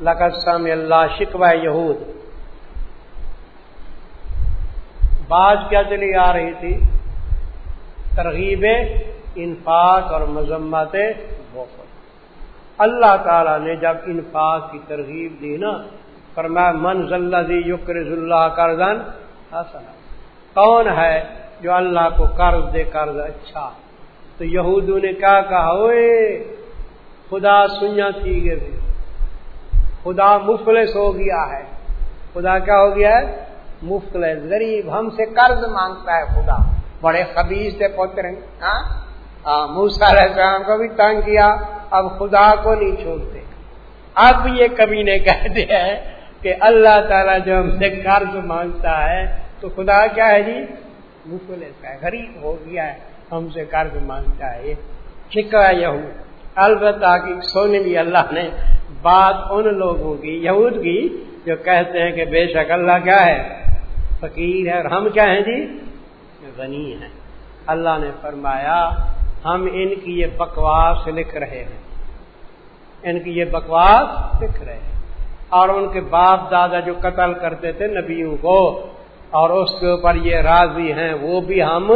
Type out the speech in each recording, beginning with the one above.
لقسم اللہ شکوہ یہود۔ بعض کیا چلی آ رہی تھی۔ ترغیب انفاق اور مذمت اللہ تعالی نے جب انفاق کی ترغیب دی نا پر میں منز یقرض اللہ کردن حسن کون ہے جو اللہ کو قرض دے، قرض اچھا؟ تو یہودوں نے کیا کہا ہوئے خدا سنیا تھی گئے خدا مفلس ہو گیا ہے۔ خدا کیا ہو گیا ہے؟ مفلس۔ غریب ہم سے قرض مانگتا ہے خدا۔ بڑے خبیز سے پوتر ہاں؟ موسا السلام کو بھی تنگ کیا۔ اب خدا کو نہیں چھوڑتے۔ اب یہ کبھی نے کہہ دیا ہے کہ اللہ تعالیٰ جو ہم سے قرض مانگتا ہے، تو خدا کیا ہے جی؟ مفلس ہے۔ غریب ہو گیا ہے۔ ہم سے قرض مانگتا ہے۔ شکا یہ البتہ کہ سونے بھی اللہ نے بات ان لوگوں کی، یہود کی، جو کہتے ہیں کہ بے شک اللہ کیا ہے؟ فقیر ہے۔ اور ہم کیا ہیں جی؟ غنی ہیں۔ اللہ نے فرمایا، ہم ان کی یہ بکواس لکھ رہے ہیں۔ ان کی یہ بکواس لکھ رہے ہیں۔ اور ان کے باپ دادا جو قتل کرتے تھے نبیوں کو، اور اس کے اوپر یہ راضی ہیں، وہ بھی ہم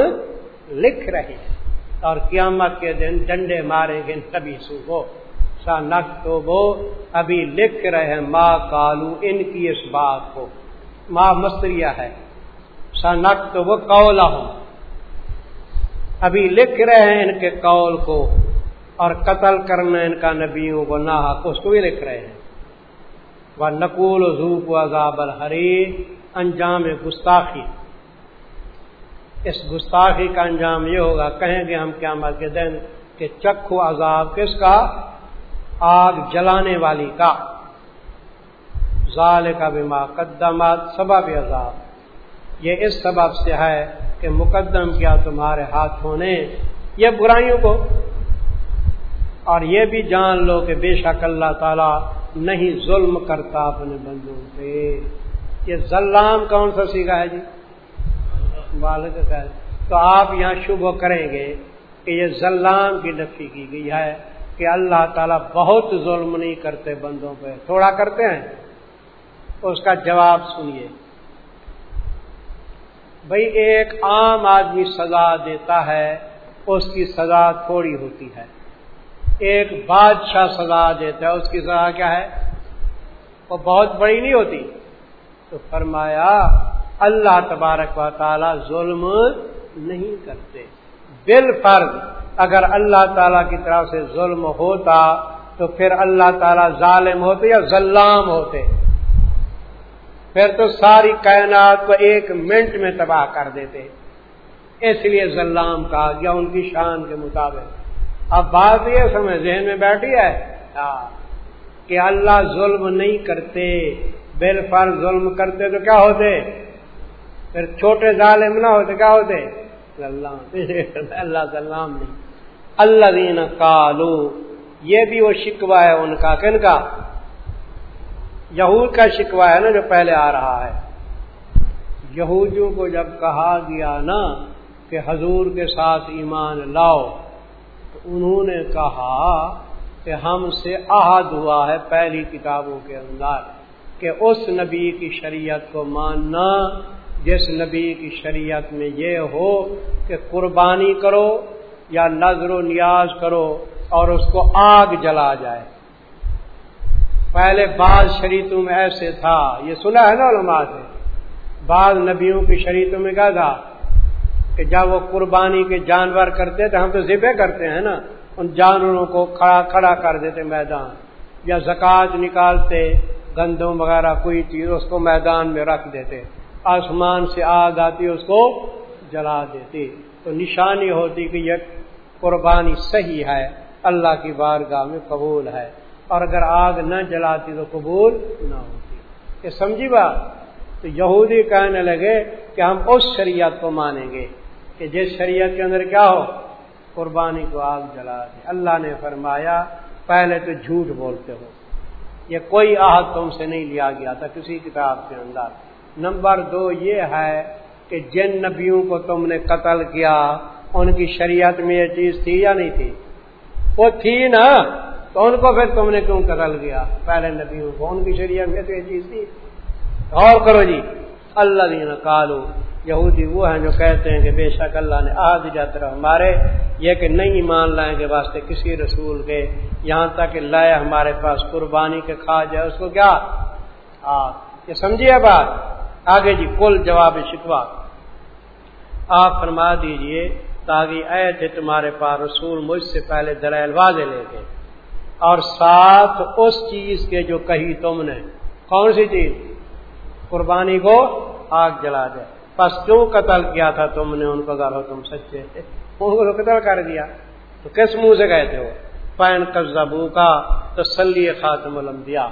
لکھ رہے ہیں۔ اور قیامت کے دن ڈنڈے مارے گے سبھی سو کو۔ سا نق تو وہ ابھی لکھ رہے ہیں ماں کالو ان کی اس بات کو۔ ماں مستریا ہے۔ سا نق تو وہ کولا ہوں ابھی لکھ رہے ہیں ان کے قول کو اور قتل کرنا ان کا نبیوں کو نہ اس کو بھی لکھ رہے ہیں۔ وہ نقول ذوق و عذاب الحری انجام گستاخی۔ اس گستاخی کا انجام یہ ہوگا، کہیں گے ہم قیامت کے دن کہ چکھو عذاب کس کا؟ آگ جلانے والی کا۔ ظال کا بیما قدمات سبب عذاب۔ یہ اس سبب سے ہے کہ مقدم کیا تمہارے ہاتھوں نے یہ برائیوں کو۔ اور یہ بھی جان لو کہ بے شک اللہ تعالی نہیں ظلم کرتا اپنے بندوں پہ۔ یہ ظلام کون سا سیکھا ہے جی؟ والد تو آپ یہاں شبہ کریں گے کہ یہ ظلام کی نفی کی گئی ہے۔ کہ اللہ تعالیٰ بہت ظلم نہیں کرتے بندوں پہ۔ تھوڑا کرتے ہیں۔ اس کا جواب سنیے۔ بھائی ایک عام آدمی سزا دیتا ہے، اس کی سزا تھوڑی ہوتی ہے۔ ایک بادشاہ سزا دیتا ہے، اس کی سزا کیا ہے؟ وہ بہت بڑی نہیں ہوتی۔ تو فرمایا، اللہ تبارک و تعالی ظلم نہیں کرتے۔ بال فرض اگر اللہ تعالی کی طرف سے ظلم ہوتا تو پھر اللہ تعالی ظالم ہوتے یا ظلام ہوتے۔ پھر تو ساری کائنات کو ایک منٹ میں تباہ کر دیتے۔ اس لیے ظلام کہا گیا ان کی شان کے مطابق۔ اب بات یہ سمجھ، ذہن میں بیٹھی ہے۔ ہاں، کہ اللہ ظلم نہیں کرتے، بل پر ظلم کرتے تو کیا ہوتے؟ پھر چھوٹے ظالم نہ ہوتے، کیا ہوتے؟ اللہ سلام نہیں۔ اللہ دین کالو یہ بھی وہ شکوا ہے ان کا، کن کا؟ یہود کا شکوا ہے نا جو پہلے آ رہا ہے۔ یہودیوں کو جب کہا گیا نا کہ حضور کے ساتھ ایمان لاؤ، تو انہوں نے کہا کہ ہم سے عہد ہوا ہے پہلی کتابوں کے اندر کہ اس نبی کی شریعت کو ماننا، جس نبی کی شریعت میں یہ ہو کہ قربانی کرو یا نظر و نیاز کرو اور اس کو آگ جلا جائے۔ پہلے بعض شریعتوں میں ایسے تھا، یہ سنا ہے نا علماء سے۔ بعض نبیوں کی شریعتوں میں کیا تھا کہ جب وہ قربانی کے جانور کرتے تو ہم تو ذبح کرتے ہیں نا، ان جانوروں کو کھڑا کھڑا کر دیتے میدان، یا زکوٰۃ نکالتے، گندم وغیرہ، کوئی چیز اس کو میدان میں رکھ دیتے۔ آسمان سے آگ آتی، اس کو جلا دیتی۔ تو نشانی ہوتی کہ یہ قربانی صحیح ہے، اللہ کی بارگاہ میں قبول ہے۔ اور اگر آگ نہ جلاتی تو قبول نہ ہوتی۔ یہ سمجھی بات؟ تو یہودی کہنے لگے کہ ہم اس شریعت کو مانیں گے کہ جس شریعت کے اندر کیا ہو؟ قربانی کو آگ جلا دے اللہ نے فرمایا، پہلے تو جھوٹ بولتے ہو۔ یہ کوئی آہد تم سے نہیں لیا گیا تھا کسی کتاب کے اندر۔ نمبر دو یہ ہے کہ جن نبیوں کو تم نے قتل کیا، ان کی شریعت میں یہ چیز تھی یا نہیں تھی؟ وہ تھی نا، تو ان کو پھر تم نے کیوں قتل کیا؟ پہلے نبیوں کو، ان کی شریعت میں تو یہ چیز تھی۔ غور کرو جی اللہ دین کالو یہودی وہ ہیں جو کہتے ہیں کہ بے شک اللہ نے آج جاتا ہمارے، یہ کہ نہیں ایمان لائیں گے واسطے کسی رسول کے، یہاں تک کہ لائے ہمارے پاس قربانی کے کھا جائے اس کو کیا؟ یہ سمجھیے بات۔ آگے جی کل جواب شکوا آپ فرما دیجیے تاکہ اے تھے تمہارے پاس رسول مجھ سے پہلے دلائل واضح لے کے۔ اور ساتھ اس چیز کے جو کہی تم نے۔ کون سی چیز؟ قربانی کو آگ جلا دے۔ پس کیوں قتل کیا تھا تم نے ان کو ہو تم سچے تھے۔ ان کو قتل کر دیا۔ تو کس منہ سے گئے تھے وہ؟ پین قبضہ کا تسلی خاتم الانبیاء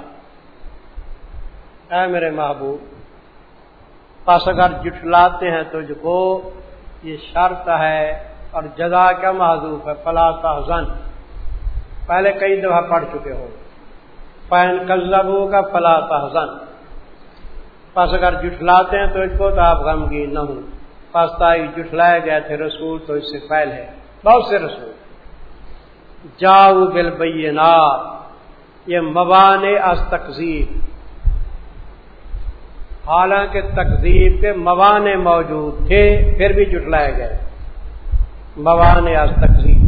اے میرے محبوب پس اگر جٹلاتے ہیں تجھ کو، یہ شرط ہے اور جزا کیا معذوف ہے؟ فلا تحزن۔ پہلے کئی دفعہ پڑھ چکے ہو پین قزبو کا فلا تحزن۔ پس اگر جٹلاتے ہیں تو کو تو آپ غمگین نہ ہوں۔ پاستا جٹلائے گئے تھے رسول، تو اس سے پہلے بہت سے رسول۔ جاؤ بل یہ موان از تقزیب۔ حالانکہ تقزیب کے موانے موجود تھے، پھر بھی جٹلائے گئے۔ موان از تقزیب۔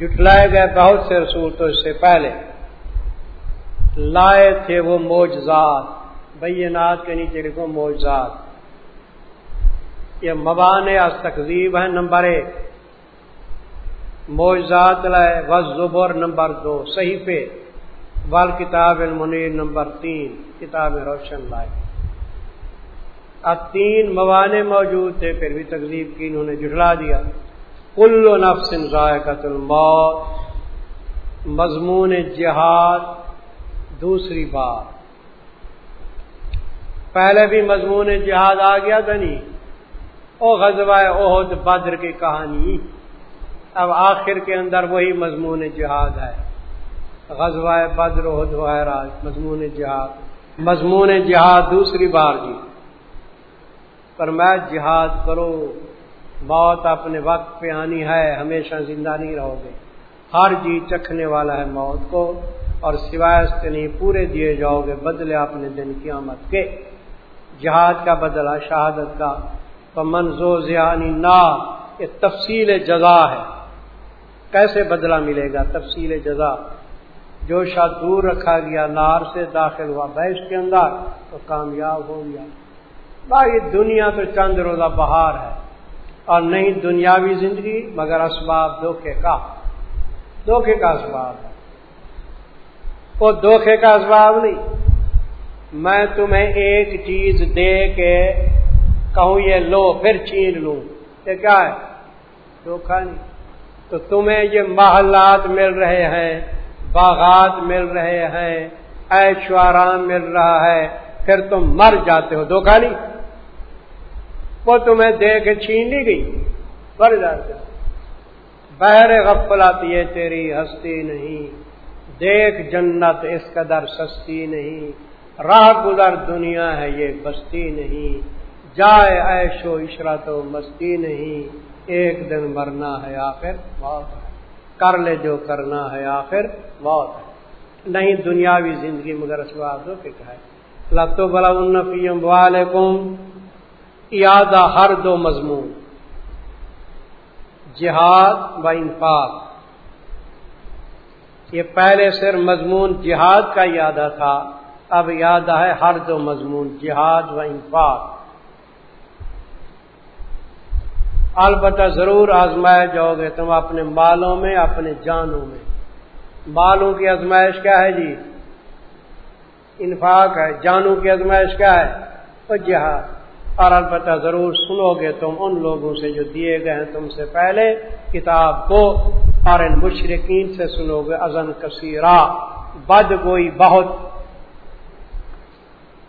جٹلائے گئے بہت سے رسول تو اس سے پہلے۔ لائے تھے وہ موجزات بینات کے نیچے لکھو موجزات یہ مبان از تقزیب ہے نمبر ایک۔ موجزات لائے و زبر نمبر دو صحیح پہ بال کتاب المنیر نمبر تین، کتاب روشن لائے اب تین موانے موجود تھے، پھر بھی تقزیب کی انہوں نے جٹلا دیا۔ کل نفس ذائقت الموت۔ مضمون جہاد، دوسری بات پہلے بھی مضمون جہاد آ گیا تھا نہیں او غزوہ عہد بدر کی کہانی۔ اب آخر کے اندر وہی مضمون جہاد ہے۔ غزوہ بدر عہد وغیرہ، مضمون جہاد۔ مضمون جہاد دوسری بار جی۔ پر میں جہاد کرو، موت اپنے وقت پہ آنی ہے، ہمیشہ زندہ نہیں رہو گے۔ ہر جی چکھنے والا ہے موت کو، اور سوائے اس کے نہیں، پورے دیے جاؤ گے بدلے اپنے دن کی آمد کے۔ جہاد کا بدلہ، شہادت کا۔ تو منزو ضیانی نا یہ تفصیل جزا ہے۔ کیسے بدلہ ملے گا؟ تفصیل جزا۔ جو شاہ دور رکھا گیا، نار سے داخل ہوا، بیش کے اندر، تو کامیاب ہو گیا۔ باقی دنیا تو چند روزہ بہار ہے، اور نہیں دنیاوی زندگی، مگر اسباب دھوکے کا۔ دھوکے کا اسباب ہے۔ وہ دھوکے کا اسباب نہیں۔ میں تمہیں ایک چیز دے کے کہوں، یہ لو، پھر چھین لوں۔ یہ کیا ہے؟ دھوکھا نہیں۔ تو تمہیں یہ محلات مل رہے ہیں۔ باغات مل رہے ہیں ایشوارام مل رہا ہے، پھر تم مر جاتے ہو دھوکھا نہیں۔ وہ تمہیں دے کے چھین لی گئی۔ مر جاتے ہو۔ بہر غفلت یہ تیری ہستی نہیں۔ دیکھ جنت اس قدر سستی نہیں۔ راہ گزر دنیا ہے، یہ بستی نہیں۔ جائے ایش و عشرت و مستی نہیں۔ ایک دن مرنا ہے آخر موت ہے کر لے جو کرنا ہے آخر، موت ہے۔ نہیں دنیاوی زندگی مگر اسباب کہ ہے۔ لتو بلا النفیم وعلیکم یادہ ہر دو مضمون۔ جہاد و انفاق۔ یہ پہلے صرف مضمون جہاد کا یادہ تھا، اب یاد ہے ہر دو مضمون، جہاد و انفاق۔ البتہ ضرور آزمائے جاؤ گے تم اپنے مالوں میں، اپنے جانوں میں۔ مالوں کی آزمائش کیا ہے جی؟ انفاق ہے، جانوں کی آزمائش کیا ہے؟ وہ جہاد اور البتہ ضرور سنو گے تم ان لوگوں سے جو دیے گئے ہیں تم سے پہلے کتاب کو، اور ان مشرقین سے سنو گے ازن کثیرہ۔ بد گوئی بہت۔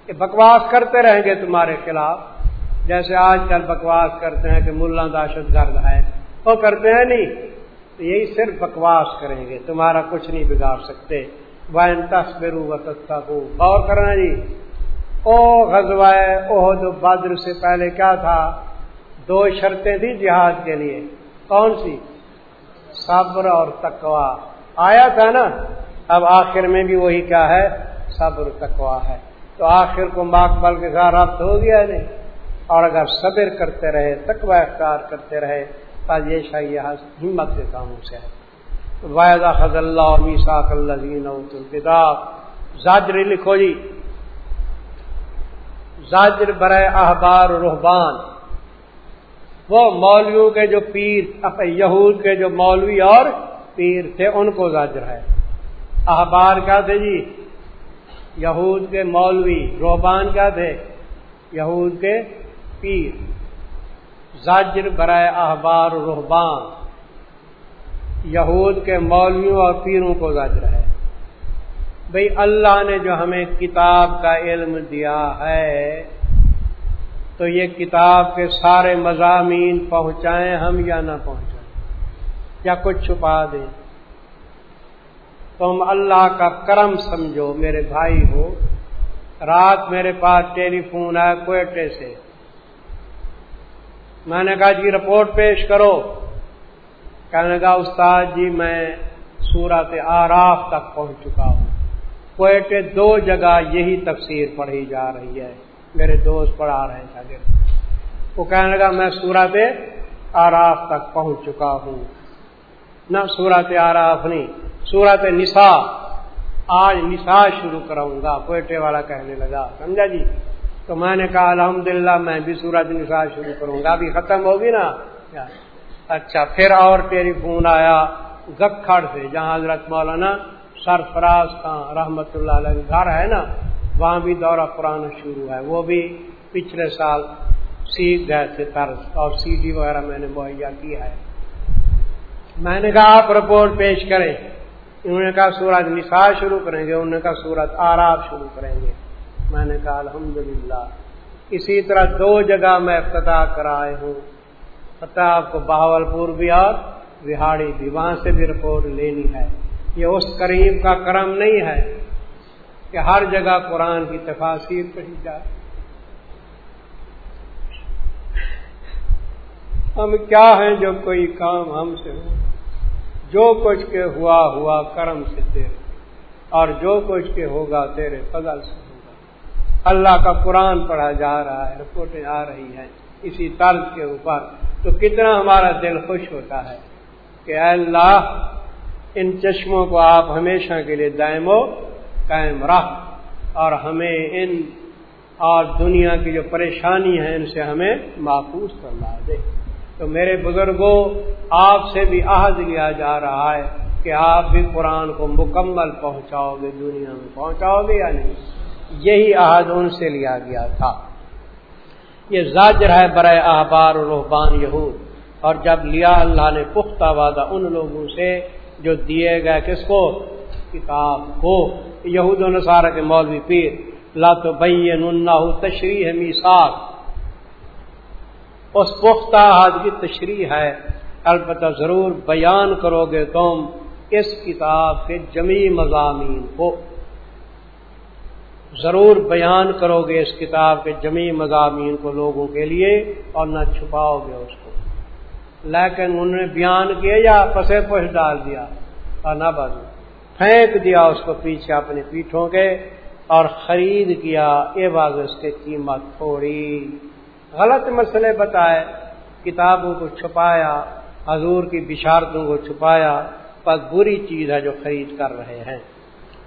بکواس کرتے رہیں گے تمہارے خلاف۔ جیسے آج کل بکواس کرتے ہیں کہ ملا دہشت گرد ہے۔ وہ کرتے ہیں نہیں، تو یہی صرف بکواس کریں گے، تمہارا کچھ نہیں بگاڑ سکتے۔ وائن تصبرو و تستقو کرنا جی او غزوائے عہد بدر سے پہلے کیا تھا؟ دو شرطیں تھیں جہاد کے لیے۔ کون سی؟ صبر اور تقوا آیا تھا نا؟ اب آخر میں بھی وہی کیا ہے؟ صبر تکوا ہے۔ تو آخر کو ماکبل کے ساتھ رابط ہو گیا نہیں اور اگر صبر کرتے رہے تکوا اختیار کرتے رہے تو یہ شاہی ہمت کے کاموں سے ہے۔ واحدہ خز اللہ میساک اللہ زاجر لکھو جی۔ زاجر برائے احبار رحبان وہ مولویوں کے جو پیر یہود کے جو مولوی اور پیر تھے، ان کو زاجر ہے۔ احبار کیا تھے جی؟ یہود کے مولوی روحبان کیا تھے؟ یہود کے پیر، زاجر برائے احبار روحبان یہود کے مولویوں اور پیروں کو زاجر ہے۔ بھئی اللہ نے جو ہمیں کتاب کا علم دیا ہے، تو یہ کتاب کے سارے مضامین پہنچائیں ہم یا نہ پہنچائیں؟ یا کچھ چھپا دیں؟ تم اللہ کا کرم سمجھو، میرے بھائی ہو، رات میرے پاس ٹیلی فون آیا کوئٹے سے۔ میں نے کہا جی رپورٹ پیش کرو۔ کہنے لگا، استاد جی میں سورت آراف تک پہنچ چکا ہوں۔ کوئٹے دو جگہ یہی تفسیر پڑھی جا رہی ہے۔ میرے دوست پڑھا رہے ہیں شاگرد۔ وہ کہنے لگا، میں سورت آراف تک پہنچ چکا ہوں۔ نہ سورت آراف نہیں، سورت نسا آج نسا شروع کراؤں گا۔ کوئٹے والا کہنے لگا، سمجھا جی؟ تو میں نے کہا الحمدللہ، میں بھی سورت نسا شروع کروں گا، ابھی ختم ہوگی نا؟ اچھا پھر اور ٹیلی فون آیا گکھڑ سے، جہاں حضرت مولانا سرفراز خان رحمت اللہ علیہ گھر ہے نا، وہاں بھی دورہ پرانا شروع ہے۔ وہ بھی پچھلے سال سیکھ گئے تھے طرز، اور سی ڈی وغیرہ میں نے مہیا کیا ہے۔ میں نے کہا آپ رپورٹ پیش کریں۔ انہوں نے کہا سورج نثار شروع کریں گے، انہوں نے کہا سورت آراب شروع کریں گے۔ میں نے کہا الحمدللہ، اسی طرح دو جگہ میں افتتاح کرائے ہوں۔ پتہ آپ کو بہاول پور بھی اور بہاڑی بھی، وہاں سے بھی رپورٹ لینی ہے۔ یہ اس کریم کا کرم نہیں ہے کہ ہر جگہ قرآن کی تفاصیر پڑھی جائے۔ ہم کیا ہیں جو کوئی کام ہم سے ہو؟ جو کچھ کے ہوا ہوا کرم سے تیرے، اور جو کچھ کے ہوگا تیرے فضل سے۔ اللہ کا قرآن پڑھا جا رہا ہے، رپورٹیں آ رہی ہیں اسی طرز کے اوپر۔ تو کتنا ہمارا دل خوش ہوتا ہے کہ اے اللہ، ان چشموں کو آپ ہمیشہ کے لیے دائم و قائم رکھ اور ہمیں ان اور دنیا کی جو پریشانی ہے ان سے ہمیں محفوظ کروا دے۔ تو میرے بزرگوں، آپ سے بھی عہد لیا جا رہا ہے کہ آپ بھی قرآن کو مکمل پہنچاؤ گے، دنیا میں پہنچاؤ گے یا نہیں۔ یہی عہد ان سے لیا گیا تھا۔ یہ زاجر ہے برائے احبار و رحبان یہود۔ اور جب لیا اللہ نے پختہ وعدہ ان لوگوں سے جو دیے گئے کس کو؟ کتاب کو۔ یہود و نصارہ کے مولوی پیر۔ لا تو بین تشریح میساک اس پختہ حد کی تشریح ہے۔ البتہ ضرور بیان کرو گے تم اس کتاب کے جمی مضامین کو۔ ضرور بیان کرو گے اس کتاب کے جمی مضامین کو لوگوں کے لیے اور نہ چھپاؤ گے اس کو۔ لیکن انہوں نے بیان کیا یا پسے پش ڈال دیا؟ اور نہ بازو پھینک دیا اس کو پیچھے اپنی پیٹھوں کے اور خرید کیا۔ یہ باز اس کی قیمت تھوڑی۔ غلط مسئلے بتائے۔ کتابوں کو چھپایا، حضور کی بشارتوں کو چھپایا۔ پر بری چیز ہے جو خرید کر رہے ہیں۔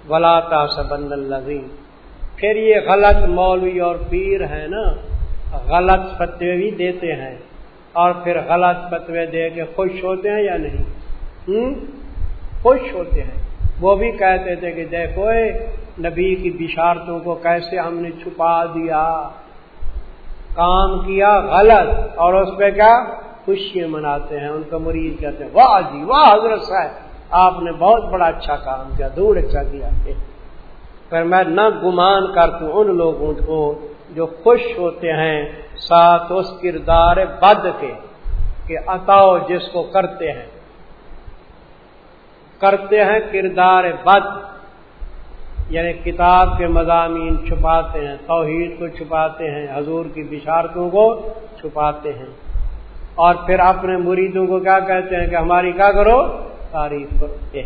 ولا سبند الزیم پھر یہ غلط مولوی اور پیر ہیں نا، غلط فتوے بھی دیتے ہیں۔ اور پھر غلط فتوے دے کے خوش ہوتے ہیں یا نہیں؟ ہوں؟ خوش ہوتے ہیں۔ وہ بھی کہتے تھے کہ دیکھو نبی کی بشارتوں کو کیسے ہم نے چھپا دیا۔ کام کیا غلط، اور اس پہ کیا؟ خوشیاں مناتے ہیں۔ ان کا مریض کہتے ہیں، واہ جی واہ حضرت صاحب، آپ نے بہت بڑا اچھا کام کیا، دور اچھا کیا۔ پھر میں نہ گمان کرتا ہوں ان لوگوں کو جو خوش ہوتے ہیں، ساتھ اس کردار بد کے، کہ اتاؤ جس کو کرتے ہیں۔ کرتے ہیں کردار بد یعنی کتاب کے مضامین چھپاتے ہیں، توحید کو چھپاتے ہیں، حضور کی بشارتوں کو چھپاتے ہیں۔ اور پھر اپنے مریدوں کو کیا کہتے ہیں کہ ہماری کیا کرو؟ تعریف کرو۔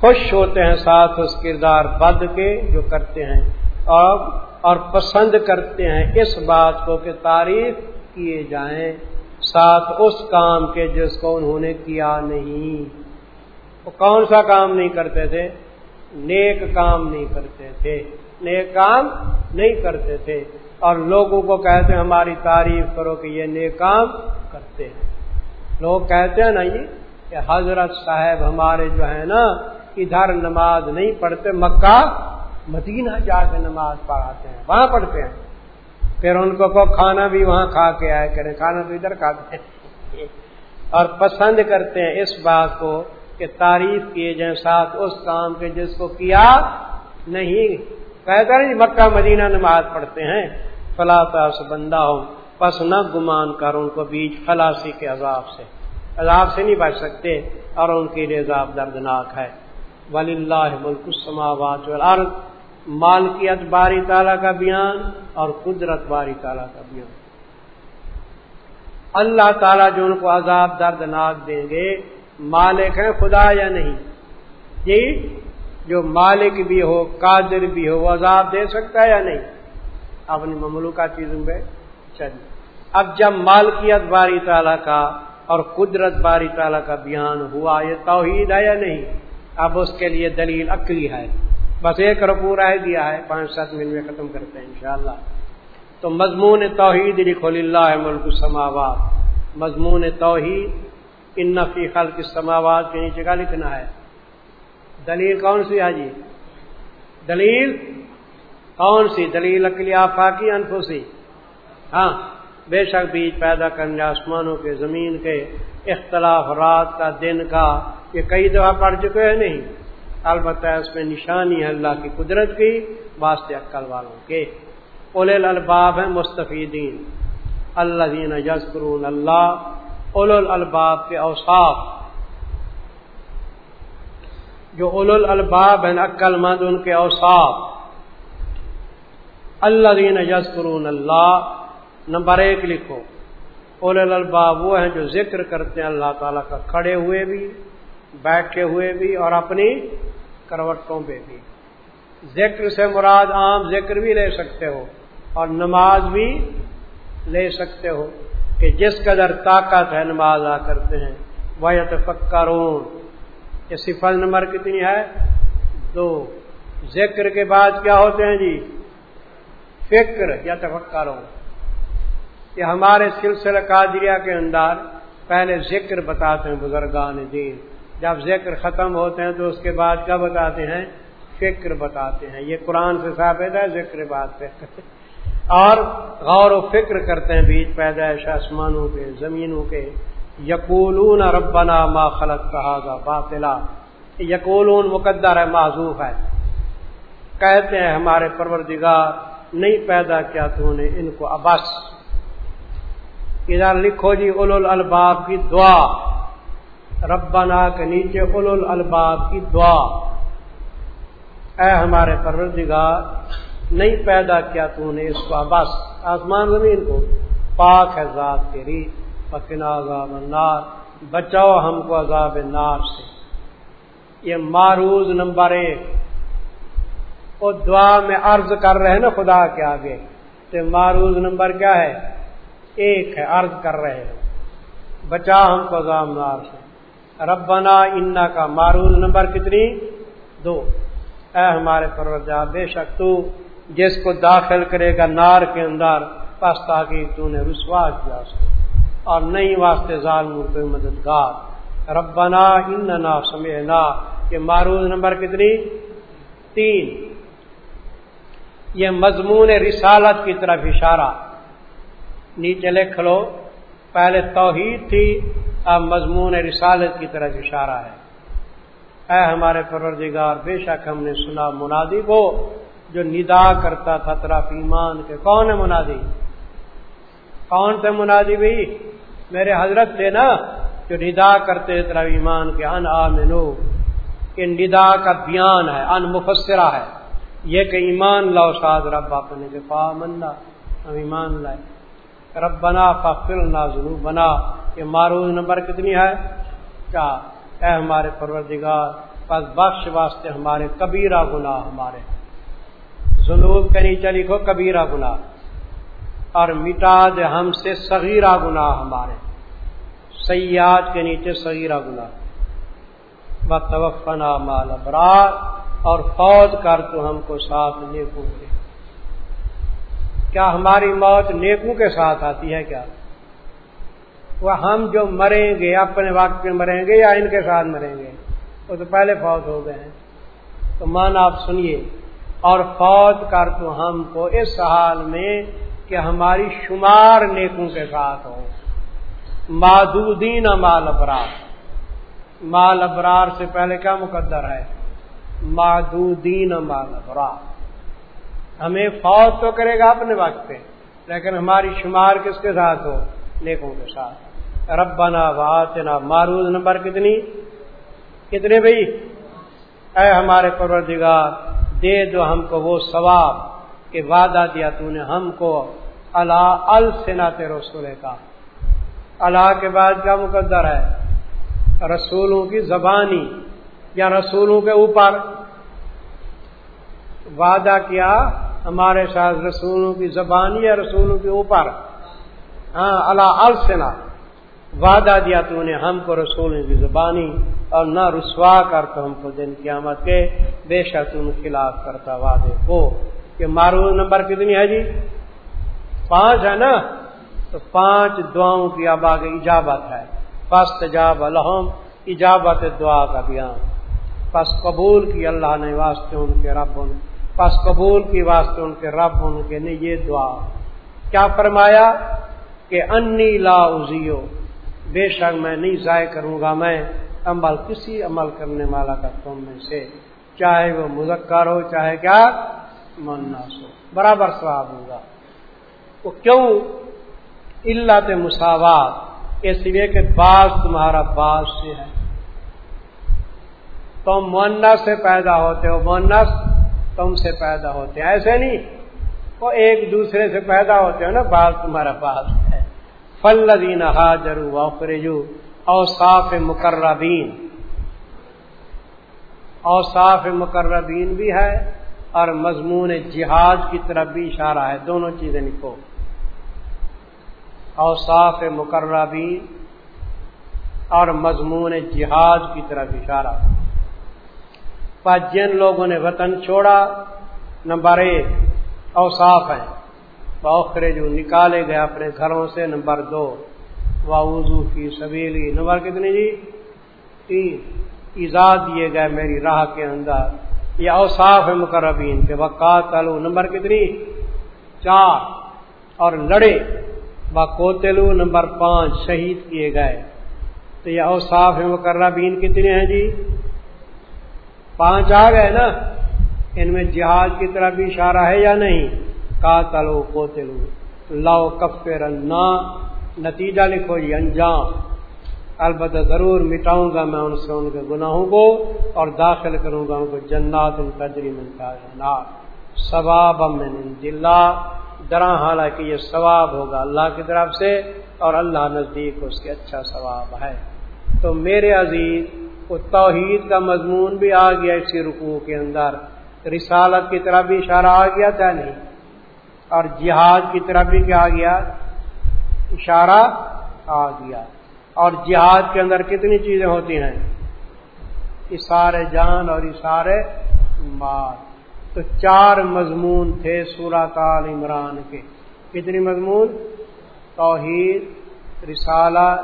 خوش ہوتے ہیں ساتھ اس کردار بد کے جو کرتے ہیں اور اور پسند کرتے ہیں اس بات کو کہ تعریف کیے جائیں ساتھ اس کام کے جس کو انہوں نے کیا نہیں۔ وہ کون سا کام نہیں کرتے تھے؟ نیک کام نہیں کرتے تھے۔ نیک کام نہیں کرتے تھے۔ اور لوگوں کو کہتے ہیں، ہماری تعریف کرو کہ یہ نیک کام کرتے ہیں۔ لوگ کہتے ہیں نا یہ کہ حضرت صاحب ہمارے جو ہے نا ادھر نماز نہیں پڑھتے، مکہ، مدینہ جا کے نماز پڑھاتے ہیں، وہاں پڑھتے ہیں۔ پھر ان کو کھانا بھی وہاں کھا کے آئے کریں، کھانا تو ادھر کھاتے ہیں اور پسند کرتے ہیں اس بات کو کہ تعریف کیے جائیں ساتھ اس کام کے جس کو کیا نہیں۔ کہتا نہیں، مکہ، مدینہ نماز پڑھتے ہیں۔ فلاں سے بندہ ہو پس نہ گمان کر ان کو بیچ خلاصی کے عذاب سے۔ عذاب سے نہیں بچ سکتے اور ان کے لیے عذاب دردناک ہے۔ ولی اللہ ملک السماوات والارض مالکیت باری تعالیٰ کا بیان اور قدرت باری تعالیٰ کا بیان۔ اللہ تعالیٰ جو ان کو عذاب دردناک دیں گے، مالک ہیں خدا یا نہیں؟ جی جو مالک بھی ہو، قادر بھی ہو، وہ عذاب دے سکتا ہے یا نہیں؟ اپنی مملوکہ چیزوں میں چلیے اب جب مالکیت باری تعالیٰ کا اور قدرت باری تعالیٰ کا بیان ہوا، یہ توحید ہے یا نہیں؟ اب اس کے لیے دلیل عقلی ہے۔ بس ایک رپو رائے دیا ہے، پانچ سات منٹ میں ختم کرتے ہیں انشاءاللہ۔ تو مضمون توحید لکھو اللہ ملک السماوات۔ مضمون توحید، ان نفی خلق السماوات کے نیچے کا لکھنا ہے۔ دلیل کون سی ہے جی؟ دلیل؟ کون سی؟ دلیل اکلی آفاقی انفوسی ہاں۔ بے شک بیج پیدا کرنے آسمانوں کے، زمین کے اختلاف، رات کا، دن کا، یہ کئی دفعہ پڑھ چکے ہیں نہیں۔ البتہ اس میں نشانی ہے اللہ کی قدرت کی، واسطے عقل والوں کے۔ اول الباب ہیں مستفیدین۔ اللہ دین یزکرون اللہ اول الباب کے اوصاف۔ جو اول الباب ہیں، عقل مند ان کے اوصاف۔ اللہ دین یزکرون اللہ نمبر ایک لکھو۔ اول الباب وہ ہیں جو ذکر کرتے ہیں اللہ تعالیٰ کا، کھڑے ہوئے بھی، بیٹھے ہوئے بھی اور اپنی کروٹوں پہ بھی۔ ذکر سے مراد عام ذکر بھی لے سکتے ہو اور نماز بھی لے سکتے ہو کہ جس قدر طاقت ہے نماز آ کرتے ہیں۔ وہ تفکرون یہ صفت نمبر کتنی ہے؟ دو۔ ذکر کے بعد کیا ہوتے ہیں جی؟ فکر یا تفکرون۔ یہ ہمارے سلسلہ قادریہ کے اندر پہلے ذکر بتاتے ہیں بزرگان دین۔ جب ذکر ختم ہوتے ہیں تو اس کے بعد کیا بتاتے ہیں؟ فکر بتاتے ہیں۔ یہ قرآن سے ثابت ہے، ذکر بات پہ اور غور و فکر کرتے ہیں بیچ پیدائش آسمانوں کے، زمینوں کے۔ یقولون ربنا ما خلق کہا گا باطلا۔ یقولون مقدر ہے، معذوف ہے۔ کہتے ہیں ہمارے پروردگار، نہیں پیدا کیا تو نے ان کو ابس ادھر لکھو جی اول الباب کی دعا۔ ربنا کے نیچے اول الباب کی دعا۔ اے ہمارے پروردگار، نہیں پیدا کیا تو نے اس کو بس۔ آسمان زمین کو پاک ہے ذات تیری پکنا عذاب النار۔ بچاؤ ہم کو عذاب نار سے۔ یہ معروض نمبر ایک۔ وہ دعا میں عرض کر رہے ہیں نا خدا کے آگے۔ تو معروض نمبر کیا ہے؟ ایک ہے، عرض کر رہے ہیں۔ بچا ہم کو عذاب نار سے ربنا انا کا معروض نمبر کتنی؟ دو۔ اے ہمارے پروردگار، بے شک تو جس کو داخل کرے گا نار کے اندر، پس تاکہ تو نے رسوا کیا اس کو۔ اور نئی واسطے ظالم کوئی مددگار۔ ربنا اننا سمعنا۔ یہ معروض نمبر کتنی؟ تین۔ یہ مضمون رسالت کی طرف اشارہ۔ نیچے لکھ لو۔ پہلے توحید تھی، اب مضمون رسالت کی طرف اشارہ ہے۔ اے ہمارے پروردگار، بے شک ہم نے سنا منادی کو جو ندا کرتا تھا طرف ایمان کے۔ کون ہے منادی؟ کون تھے منادی بھی؟ میرے حضرت تھے نا، جو ندا کرتے طرف ایمان کے۔ ان آمنو۔ کہ ندا کا بیان ہے، ان مفسرہ ہے۔ یہ کہ ایمان لاؤ ساد رب اپنے کے پا منا ہم ایمان لائے۔ رب بنا فخر بنا یہ معروض نمبر کتنی ہے؟ کیا؟ اے ہمارے پروردگار بس بخش واسطے ہمارے کبیرہ گناہ ہمارے۔ جنوب کے نیچے لکھو کبیرہ گناہ۔ اور مٹا دے ہم سے صغیرہ گناہ ہمارے۔ سیاد کے نیچے صغیرہ گناہ۔ ب توفنا مال ابرار اور فوج کر تو ہم کو ساتھ نیکوں کے کیا ہماری موت نیکوں کے ساتھ آتی ہے کیا؟ وہ ہم جو مریں گے، اپنے وقت میں مریں گے یا ان کے ساتھ مریں گے؟ وہ تو پہلے فوت ہو گئے ہیں۔ تو مان آپ سنیے، اور فوت کر تو ہم کو اس حال میں کہ ہماری شمار نیکوں کے ساتھ ہو مادودین مال ابرار۔ مال ابرار سے پہلے کیا مقدر ہے؟ مادودین مال ابرار۔ ہمیں فوت تو کرے گا اپنے وقت پہ، لیکن ہماری شمار کس کے ساتھ ہو؟ نیکوں کے ساتھ۔ ربنا واتنا معروض نمبر کتنی؟ کتنے بھائی؟ اے ہمارے پروردگار، دے دو ہم کو وہ ثواب کہ وعدہ دیا تو نے ہم کو اللہ السنات رسول کا۔ اللہ کے بعد کیا مقدر ہے؟ رسولوں کی زبانی یا رسولوں کے اوپر۔ وعدہ کیا؟ ہمارے ساتھ رسولوں کی زبانی یا رسولوں کے اوپر ہاں اللہ السنا وعدہ دیا تو نے ہم کو رسولوں کی زبانی اور نہ رسوا کر تو ہم کو دن قیامت کے بے شک تم خلاف کرتا وعدے کو۔ کہ معروض نمبر کتنی ہے جی؟ پانچ ہے نا؟ تو پانچ دعاؤں کی اب آگے ایجابت ہے۔ پس تجاب الحم ایجابت دعا کا بیان۔ پس قبول کی اللہ نے واسطے ان کے رب ان پس قبول کی واسطے ان کے رب، ان کے نے یہ دعا۔ کیا فرمایا کہ انی لا ازیو بے شک میں نہیں ضائع کروں گا میں عمل، کسی عمل کرنے والا کا تم میں سے، چاہے وہ مذکر ہو، چاہے کیا، مناس ہو، برابر سواب ہوگا۔ وہ کیوں؟ اللہ مساوات۔ اس لیے کہ باز تمہارا باز سے ہے۔ تم مونس سے پیدا ہوتے ہو مونس تم سے پیدا ہوتے ہیں۔ ایسے نہیں وہ ایک دوسرے سے پیدا ہوتے ہو نا باز تمہارا باز ہے۔ فلدین حاجر وفرجو اوصاف مقربین۔ اوصاف مقربین بھی ہے اور مضمون جہاد کی طرف بھی اشارہ ہے۔ دونوں چیزیں لکھو۔ اوصاف مقربین اور مضمون جہاد کی طرف اشارہ۔ پر جن لوگوں نے وطن چھوڑا، نمبر ایک، اوصاف ہیں۔ بوکھرے جو نکالے گئے اپنے گھروں سے، نمبر دو وضو کی سبیلی۔ نمبر کتنی جی؟ تین۔ ایزا دیے گئے میری راہ کے اندر۔ یہ اوصاف مقربین کے وقات تلو نمبر کتنی؟ چار۔ اور لڑے۔ بکوتلو نمبر پانچ، شہید کیے گئے۔ تو یہ اوصاف مقربین کتنے ہیں جی؟ پانچ آ گئے نا، ان میں جہاز کی طرح بھی اشارہ ہے یا نہیں؟ کا تلو کوتلو لاؤ کفر نتیجہ لکھو جی انجام۔ البتہ ضرور مٹاؤں گا میں ان سے ان کے گناہوں کو اور داخل کروں گا ان کو جنات ان قدری ثواب من دلہ درا حالانکہ یہ ثواب ہوگا اللہ کی طرف سے اور اللہ نزدیک اس کے اچھا ثواب ہے۔ تو میرے عزیز وہ توحید کا مضمون بھی آ گیا اسی رکوع کے اندر۔ رسالت کی طرف بھی اشارہ آ گیا تھا نہیں؟ اور جہاد کی طرف بھی کیا آ گیا؟ اشارہ آ گیا۔ اور جہاد کے اندر کتنی چیزیں ہوتی ہیں؟ اشارے جان اور اشارے مار تو چار مضمون تھے سورت عال عمران کے۔ کتنی مضمون؟ توحید رسالہ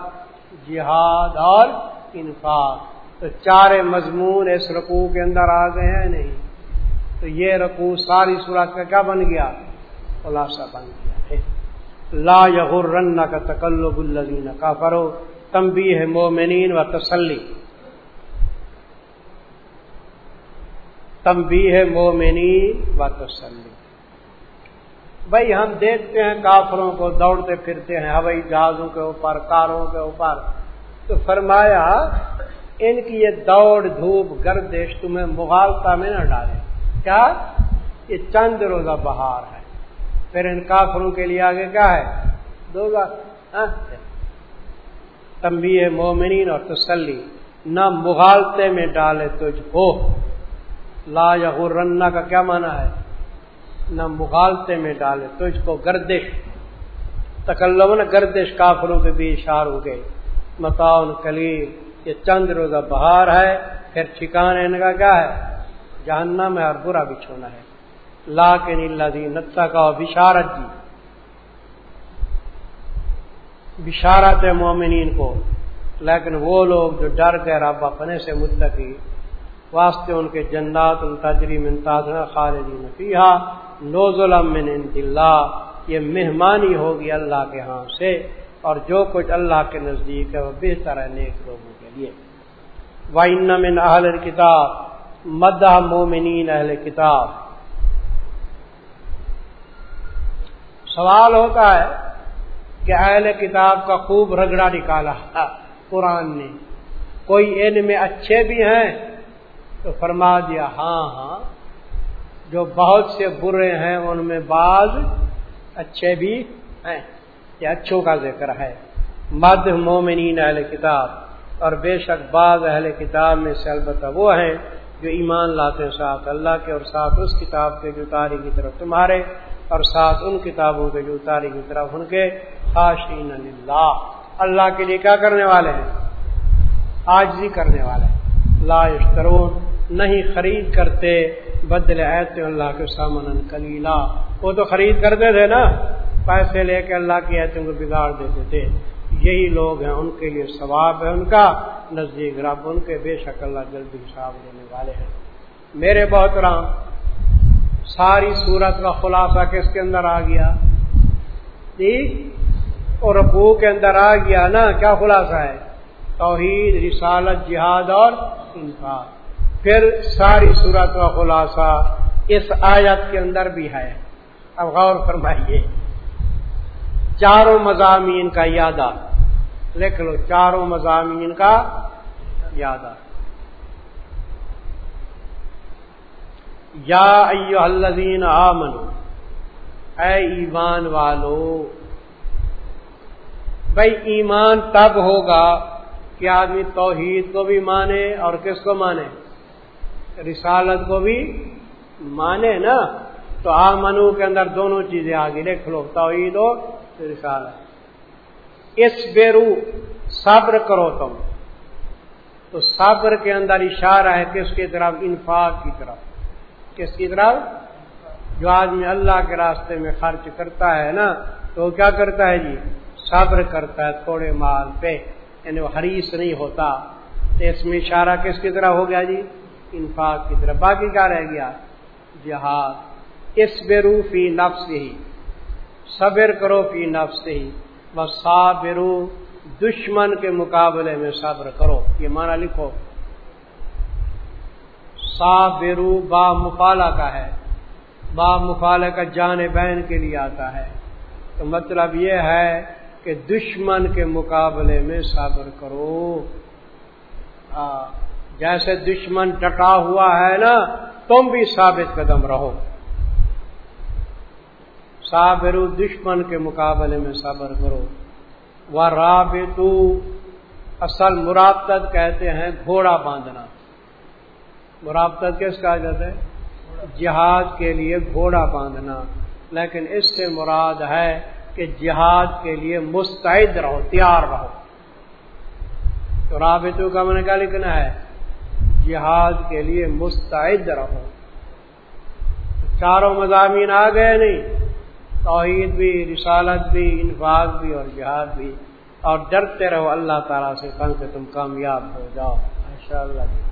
جہاد اور انفاق۔ تو چار مضمون اس رقو کے اندر آ گئے ہیں نہیں؟ تو یہ رقو ساری سورت کا کیا بن گیا؟ خلاصہ بن گیا لا یغرن کا تکلب الذین کا فرو تمبی ہے مومنین و تسلی۔ تمبی ہے مومنین و تسلی۔ بھائی ہم دیکھتے ہیں کافروں کو دوڑتے پھرتے ہیں، ہوائی جہازوں کے اوپر، کاروں کے اوپر۔ تو فرمایا ان کی یہ دوڑ دھوپ گردش تمہیں مغالتا میں نہ ڈالے۔ کیا؟ یہ چند روزہ بہار ہے۔ پھر ان کافروں کے لیے آگے کیا ہے؟ دو ہاں؟ تمبی مومنین اور تسلی۔ نہ مغالتے میں ڈالے تجھ کو۔ لا یغرنا کا کیا مانا ہے؟ نہ مغالتے میں ڈالے تجھ کو گردش۔ تکلم نہ گردش کافروں کے بھی اشار ہو گئے۔ متاؤن کلیل۔ یہ چند روزہ بہار ہے، پھر ٹھکانے ان کا کیا ہے؟ جاننا میں اور برا بچھونا ہے۔ لا کے نیلا نتا کا بشارت دی بشارت مومنین کو۔ لیکن وہ لوگ جو ڈر گئے رب اپنے سے متقی، واسطے ان کے جنات ان تجری منتاز خالدین فیحا نوزل من اللہ۔ یہ مہمانی ہوگی اللہ کے ہاں سے، اور جو کچھ اللہ کے نزدیک ہے، وہ بہتر ہے، نیک لوگوں کے وائن من اہل کتاب مدہ مومنین اہل کتاب سوال ہوتا ہے کہ اہل کتاب کا خوب رگڑا نکالا۔ قرآن نے۔ کوئی ان میں اچھے بھی ہیں تو فرما دیا ہاں ہاں۔ جو بہت سے برے ہیں، ان میں بعض اچھے بھی ہیں۔ یہ اچھوں کا ذکر ہے۔ مد مومنین اہل کتاب اور بے شک بعض اہل کتاب میں سے البتہ وہ ہیں جو ایمان لاتے ہیں ساتھ اللہ کے اور ساتھ اس کتاب کے جو تاریخ کی طرف تمہارے اور ساتھ ان کتابوں کے جو تاریخ کی طرف ان کے خاشین اللہ اللہ کے لیے کیا کرنے والے ہیں؟ آج کرنے والے ہیں۔ لا اشترون نہیں خرید کرتے بدل ایتے اللہ کے سامان کلیلا وہ تو خرید کرتے تھے نا، پیسے لے کے اللہ کی ایتوں کو بگاڑ دیتے تھے۔ یہی لوگ ہیں، ان کے لیے ثواب ہے، ان کا نزدیک رب، ان کے بے شک اللہ جلدی حساب لینے والے ہیں۔ میرے بہت رام ساری صورت کا خلاصہ کس کے اندر آ گیا؟ ٹھیک اور ابو کے اندر آ گیا نا؟ کیا خلاصہ ہے؟ توحید، رسالت، جہاد اور انفاق۔ پھر ساری صورت کا خلاصہ اس آیت کے اندر بھی ہے۔ اب غور فرمائیے، چاروں مضامین کا یادہ۔ لکھ لو چاروں مضامین کا یادہ۔ یا ایو الذین آمنو اے ایمان والو بھائی ایمان تب ہوگا کہ آدمی توحید کو بھی مانے اور کس کو مانے؟ رسالت کو بھی مانے نا؟ تو آ منو کے اندر دونوں چیزیں آگے لکھ لو، توحید ہو رسالت۔ اس بیرو صبر کرو تم۔ تو صبر کے اندر اشارہ ہے کس کی طرف انفاق کی طرف۔ کس کی طرف؟ جو آدمی اللہ کے راستے میں خرچ کرتا ہے نا، تو کیا کرتا ہے جی؟ صبر کرتا ہے تھوڑے مال پہ یعنی وہ حریص نہیں ہوتا۔ تو اس میں اشارہ کس کی طرح ہو گیا جی؟ انفاق کی طرف۔ باقی کیا رہ گیا؟ جہاد۔ اس بے روفی نفس ہی صبر کرو فی نفس ہی بس دشمن کے مقابلے میں صبر کرو۔ یہ مانا لکھو۔ صابرو با مفالہ کا ہے۔ با مفالہ کا جان بین کے لیے آتا ہے۔ تو مطلب یہ ہے کہ دشمن کے مقابلے میں صبر کرو۔ جیسے دشمن ٹٹا ہوا ہے نا، تم بھی ثابت قدم رہو۔ صابرو دشمن کے مقابلے میں صبر کرو۔ وہ رابطو اصل مرابطت کہتے ہیں گھوڑا باندھنا۔ مرابطت کس کہا جاتا ہے جہاد کے لیے گھوڑا باندھنا۔ لیکن اس سے مراد ہے کہ جہاد کے لیے مستعد رہو، تیار رہو۔ تو رابطوں کا میں نے کیا لکھنا ہے؟ جہاد کے لیے مستعد رہو۔ چاروں مضامین آ گئے نہیں؟ توحید بھی، رسالت بھی، انفاق بھی اور جہاد بھی۔ اور ڈرتے رہو اللہ تعالیٰ سے کن سے تم کامیاب ہو جاؤ۔ ماشاء اللہ جی۔